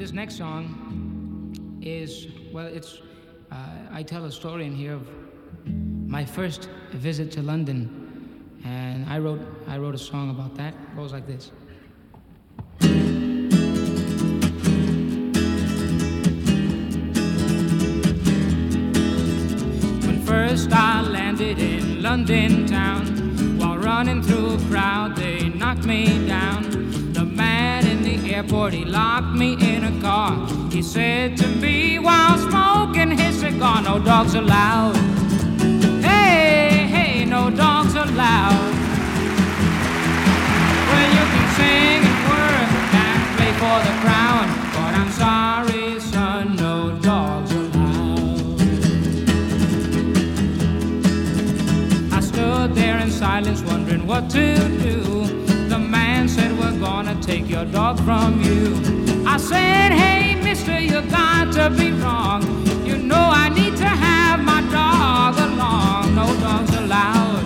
this next song is, well, it's, uh, I tell a story in here of my first visit to London. And I wrote, I wrote a song about that. It goes like this. When first I landed in London town, while running through a crowd, they knocked me down. Airport, he locked me in a car. He said to me while smoking his cigar, No dogs allowed. Hey, hey, no dogs allowed. Well, you can sing and work and play for the crown, but I'm sorry, son, no dogs allowed. I stood there in silence, wondering what to do. Gonna take your dog from you. I said, Hey, mister, you got to be wrong. You know I need to have my dog along. No dogs allowed.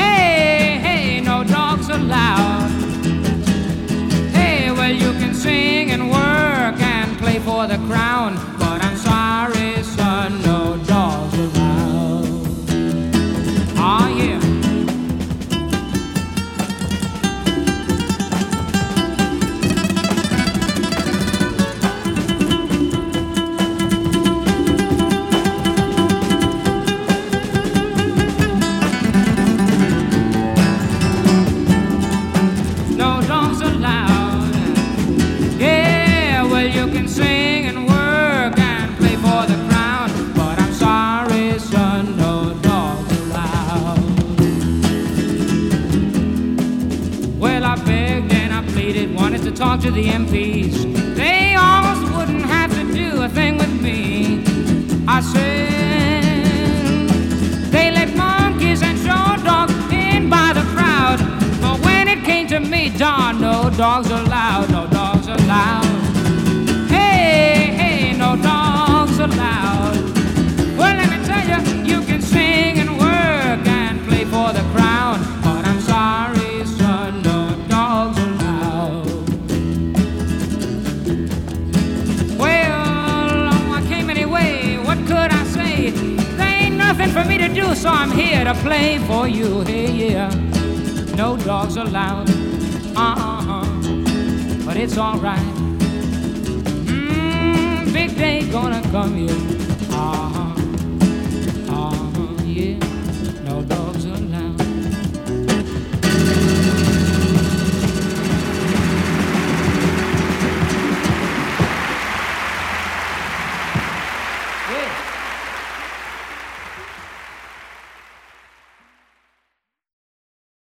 Hey, hey, no dogs allowed. Hey, well, you can sing and work and play for the crown, but I'm to talk to the MPs. They almost wouldn't have to do a thing with me. I said, they let monkeys and show dogs in by the crowd. But when it came to me, darn, no dogs allowed, no dogs allowed. There ain't nothing for me to do, so I'm here to play for you. Hey, yeah. No dogs allowed. Uh huh. But it's alright. Mmm, big day gonna come here.